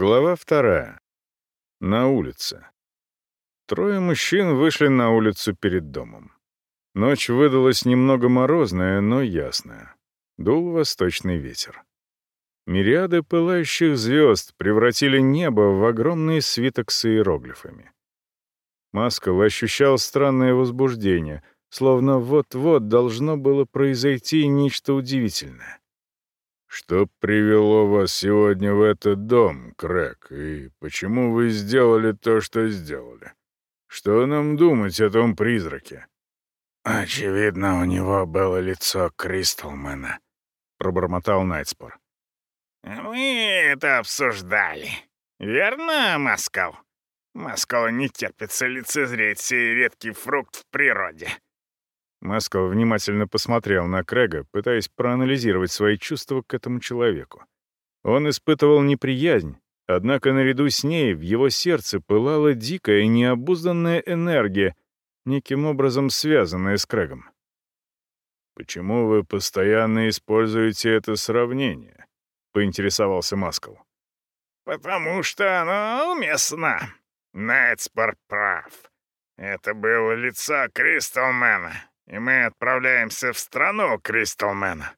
Глава вторая. На улице. Трое мужчин вышли на улицу перед домом. Ночь выдалась немного морозная, но ясная. Дул восточный ветер. Мириады пылающих звезд превратили небо в огромный свиток с иероглифами. Маскал ощущал странное возбуждение, словно вот-вот должно было произойти нечто удивительное. «Что привело вас сегодня в этот дом, Крэк, и почему вы сделали то, что сделали? Что нам думать о том призраке?» «Очевидно, у него было лицо Кристалмена», — пробормотал Найтспор. «Мы это обсуждали. Верно, Маскал? Маскалу не терпится лицезреть сей редкий фрукт в природе». Маскал внимательно посмотрел на Крэга, пытаясь проанализировать свои чувства к этому человеку. Он испытывал неприязнь, однако наряду с ней в его сердце пылала дикая необузданная энергия, неким образом связанная с Крэгом. «Почему вы постоянно используете это сравнение?» — поинтересовался Маскал. «Потому что оно уместно. Найтспорт прав. Это было лицо Кристалмена, и мы отправляемся в страну Кристалмена».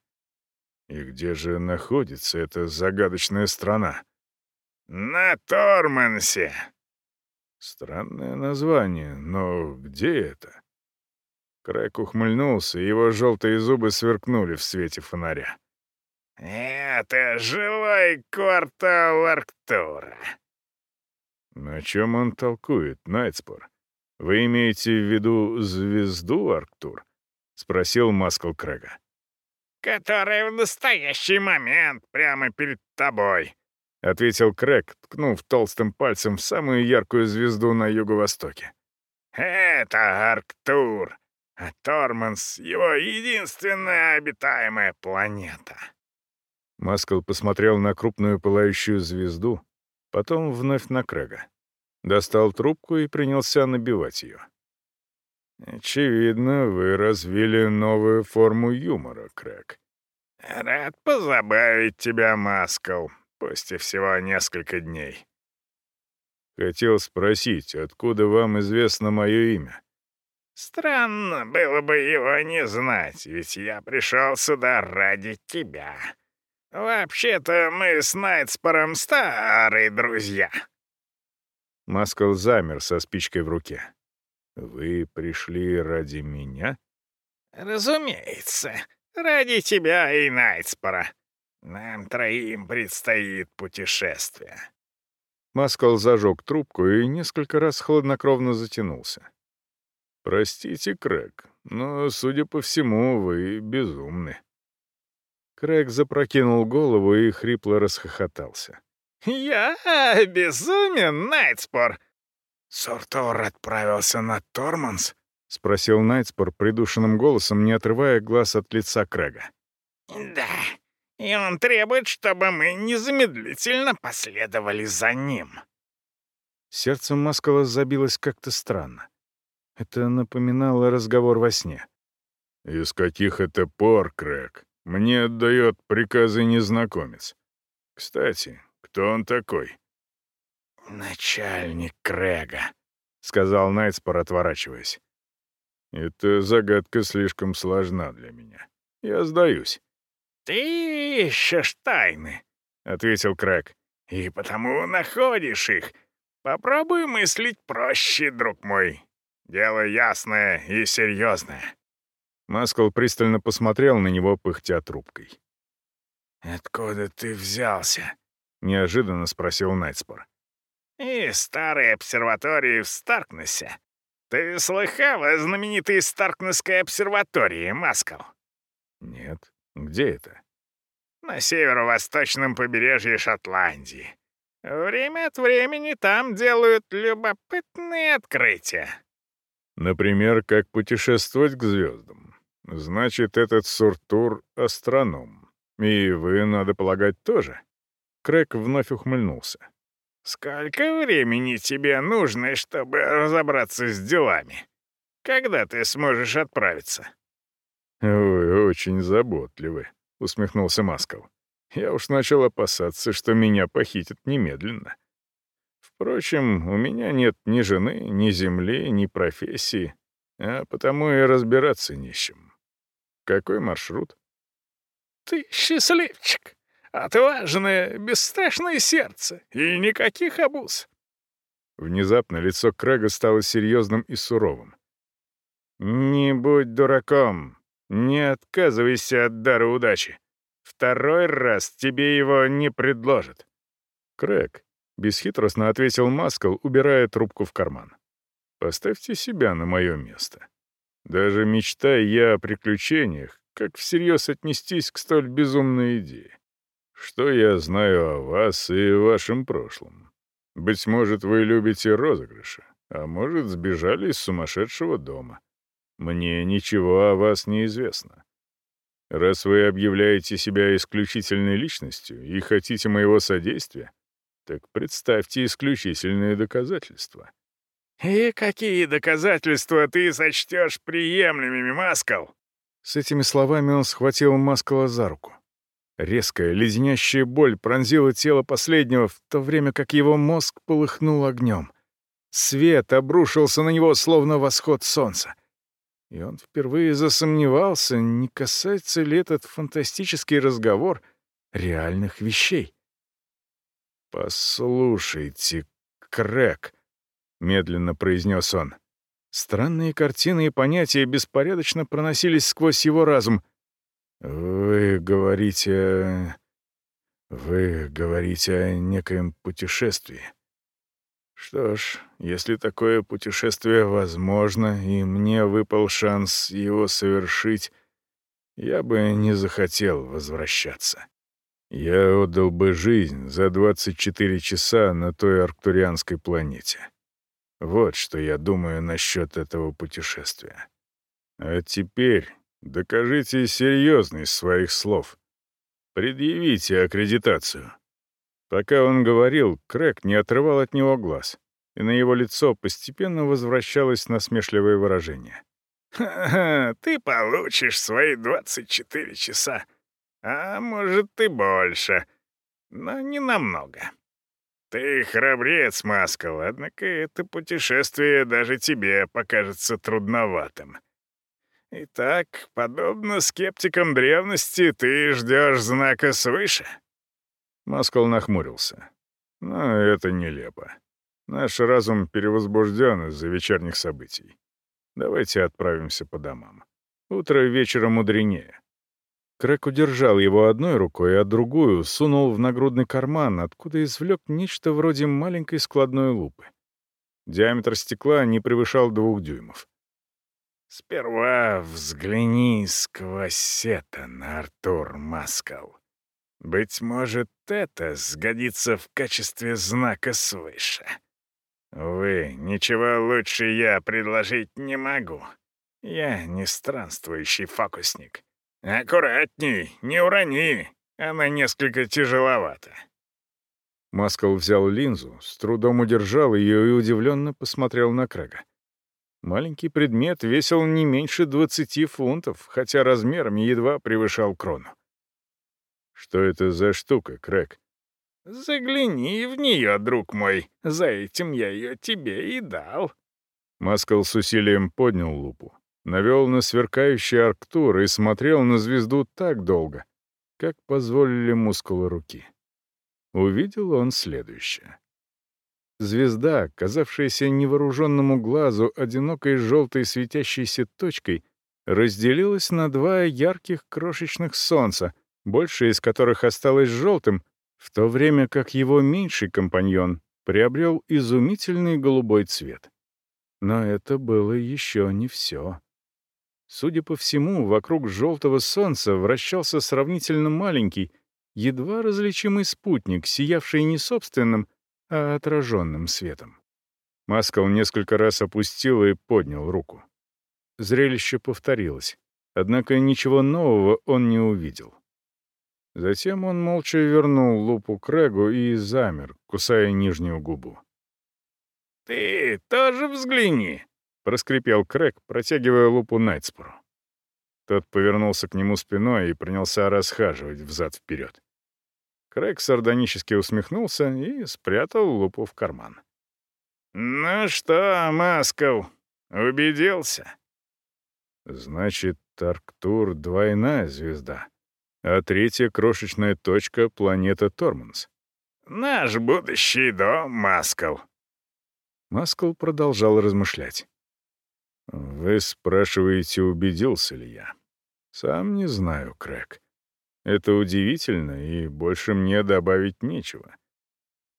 «И где же находится эта загадочная страна?» «На Тормансе». Странное название, но где это? Крэк ухмыльнулся, и его желтые зубы сверкнули в свете фонаря. «Это жилой квартал Арктура». «На чем он толкует, Найтспор?» «Вы имеете в виду звезду, Арктур?» — спросил Маскл Крэга. «Которая в настоящий момент прямо перед тобой», — ответил Крэг, ткнув толстым пальцем в самую яркую звезду на юго-востоке. «Это Арктур, а Торманс — его единственная обитаемая планета». Маскл посмотрел на крупную пылающую звезду, потом вновь на Крэга. Достал трубку и принялся набивать ее. «Очевидно, вы развили новую форму юмора, Крэг». «Рад позабавить тебя, Маскл, пусть и всего несколько дней». «Хотел спросить, откуда вам известно мое имя?» «Странно было бы его не знать, ведь я пришел сюда ради тебя. Вообще-то мы с Найтспором старые друзья». Маскал замер со спичкой в руке. «Вы пришли ради меня?» «Разумеется, ради тебя и Найтспора. Нам троим предстоит путешествие». Маскал зажег трубку и несколько раз хладнокровно затянулся. «Простите, Крэг, но, судя по всему, вы безумны». Крэг запрокинул голову и хрипло расхохотался. «Я безумен, Найтспор!» «Суртур отправился на Торманс?» — спросил Найтспор придушенным голосом, не отрывая глаз от лица Крэга. «Да, и он требует, чтобы мы незамедлительно последовали за ним». Сердце Маскала забилось как-то странно. Это напоминало разговор во сне. «Из каких это пор, Крэг? Мне отдает приказы незнакомец. Кстати, кто он такой?» «Начальник Крэга», — сказал Найтспор, отворачиваясь. «Эта загадка слишком сложна для меня. Я сдаюсь». «Ты ищешь тайны», — ответил Крэг, — «и потому находишь их. Попробуй мыслить проще, друг мой. Дело ясное и серьезное». Маскл пристально посмотрел на него, пыхтя трубкой. «Откуда ты взялся?» — неожиданно спросил Найтспор. «Из старой обсерватории в Старкнессе. Ты слыхал о знаменитой Старкнесской обсерватории, Маскал?» «Нет. Где это?» «На северо-восточном побережье Шотландии. Время от времени там делают любопытные открытия». «Например, как путешествовать к звездам. Значит, этот Суртур — астроном. И вы, надо полагать, тоже?» Крэк вновь ухмыльнулся. «Сколько времени тебе нужно, чтобы разобраться с делами? Когда ты сможешь отправиться?» «Вы очень заботливы», — усмехнулся Маскал. Я уж начал опасаться, что меня похитят немедленно. Впрочем, у меня нет ни жены, ни земли, ни профессии, а потому и разбираться не с чем. Какой маршрут? Ты счастливчик. Отважное, бесстрашное сердце. И никаких обуз. Внезапно лицо Крэга стало серьезным и суровым. «Не будь дураком. Не отказывайся от дара удачи. Второй раз тебе его не предложат». «Крэг», — бесхитростно ответил Маскал, убирая трубку в карман. «Поставьте себя на мое место. Даже мечтая я о приключениях, как всерьез отнестись к столь безумной идее? Что я знаю о вас и вашем прошлом? Быть может, вы любите розыгрыши, а может, сбежали из сумасшедшего дома. Мне ничего о вас не известно. Раз вы объявляете себя исключительной личностью и хотите моего содействия, так представьте исключительные доказательства. «И какие доказательства ты сочтешь приемлемыми, Маскал?» С этими словами он схватил Маскала за руку. Резкая, леденящая боль пронзила тело последнего, в то время как его мозг полыхнул огнем. Свет обрушился на него, словно восход солнца. И он впервые засомневался, не касается ли этот фантастический разговор реальных вещей. «Послушайте, Крэк», — медленно произнес он. Странные картины и понятия беспорядочно проносились сквозь его разум. «Вы говорите... Вы говорите о некоем путешествии. Что ж, если такое путешествие возможно, и мне выпал шанс его совершить, я бы не захотел возвращаться. Я отдал бы жизнь за 24 часа на той арктурианской планете. Вот что я думаю насчет этого путешествия. А теперь докажите серьезность своих слов. Предъявите аккредитацию. Пока он говорил, Крэк не отрывал от него глаз, и на его лицо постепенно возвращалось насмешливое выражение. «Ха-ха, ты получишь свои 24 часа. А может, и больше. Но не намного. Ты храбрец, Маскал, однако это путешествие даже тебе покажется трудноватым. Итак, подобно скептикам древности, ты ждешь знака свыше?» Маскал нахмурился. «Но это нелепо. Наш разум перевозбужден из-за вечерних событий. Давайте отправимся по домам. Утро вечера мудренее. Крэк удержал его одной рукой, а другую сунул в нагрудный карман, откуда извлек нечто вроде маленькой складной лупы. Диаметр стекла не превышал двух дюймов. «Сперва взгляни сквозь на Артур Маскал. Быть может, это сгодится в качестве знака свыше. Вы ничего лучше я предложить не могу. Я не странствующий фокусник». «Аккуратней, не урони, она несколько тяжеловата». Маскал взял линзу, с трудом удержал ее и удивленно посмотрел на Крэга. Маленький предмет весил не меньше двадцати фунтов, хотя размерами едва превышал крону. «Что это за штука, Крэг?» «Загляни в нее, друг мой. За этим я ее тебе и дал». Маскал с усилием поднял лупу навел на сверкающий арктур и смотрел на звезду так долго, как позволили мускулы руки. Увидел он следующее. Звезда, казавшаяся невооруженному глазу одинокой желтой светящейся точкой, разделилась на два ярких крошечных солнца, большее из которых осталось желтым, в то время как его меньший компаньон приобрел изумительный голубой цвет. Но это было еще не все. Судя по всему, вокруг желтого солнца вращался сравнительно маленький, едва различимый спутник, сиявший не собственным, а отраженным светом. Маскал несколько раз опустил и поднял руку. Зрелище повторилось, однако ничего нового он не увидел. Затем он молча вернул лупу Крэгу и замер, кусая нижнюю губу. «Ты тоже взгляни», — проскрипел Крэг, протягивая лупу Найтспору. Тот повернулся к нему спиной и принялся расхаживать взад-вперед. Крэг сардонически усмехнулся и спрятал лупу в карман. «Ну что, Масков, убедился?» «Значит, Арктур — двойная звезда, а третья крошечная точка — планета Торманс». «Наш будущий дом, Масков». Маскл продолжал размышлять. «Вы спрашиваете, убедился ли я? Сам не знаю, Крэг. Это удивительно, и больше мне добавить нечего.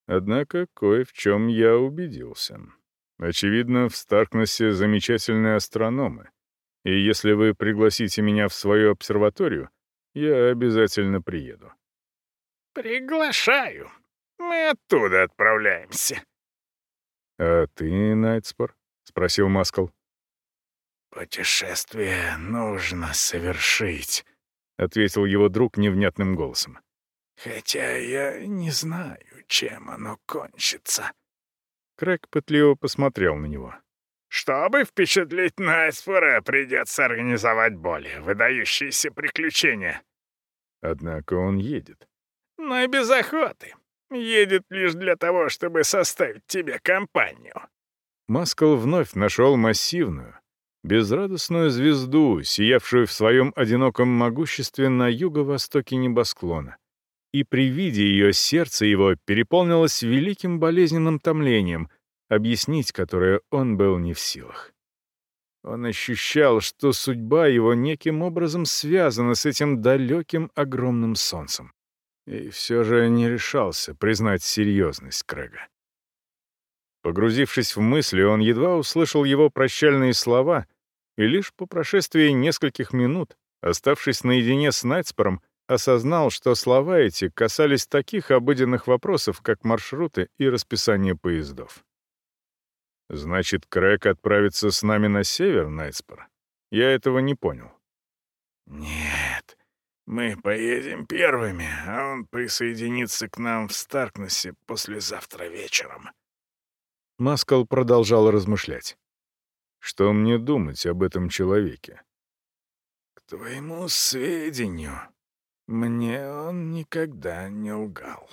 Однако кое в чем я убедился. Очевидно, в Старкнессе замечательные астрономы. И если вы пригласите меня в свою обсерваторию, я обязательно приеду. «Приглашаю. Мы оттуда отправляемся». «А ты, Найтспор?» — спросил Маскл. «Путешествие нужно совершить», — ответил его друг невнятным голосом. «Хотя я не знаю, чем оно кончится». Крэг пытливо посмотрел на него. «Чтобы впечатлить Найсфора, придется организовать более выдающиеся приключения». Однако он едет. «Но и без охоты. Едет лишь для того, чтобы составить тебе компанию». Маскал вновь нашел массивную, безрадостную звезду, сиявшую в своем одиноком могуществе на юго-востоке небосклона. И при виде ее сердце его переполнилось великим болезненным томлением, объяснить которое он был не в силах. Он ощущал, что судьба его неким образом связана с этим далеким огромным солнцем. И все же не решался признать серьезность Крэга. Погрузившись в мысли, он едва услышал его прощальные слова, и лишь по прошествии нескольких минут, оставшись наедине с Найтспором, осознал, что слова эти касались таких обыденных вопросов, как маршруты и расписание поездов. «Значит, Крэк отправится с нами на север, Найтспор? Я этого не понял». «Нет, мы поедем первыми, а он присоединится к нам в Старкнессе послезавтра вечером», Маскал продолжал размышлять. Что мне думать об этом человеке? К твоему сведению, мне он никогда не лгал.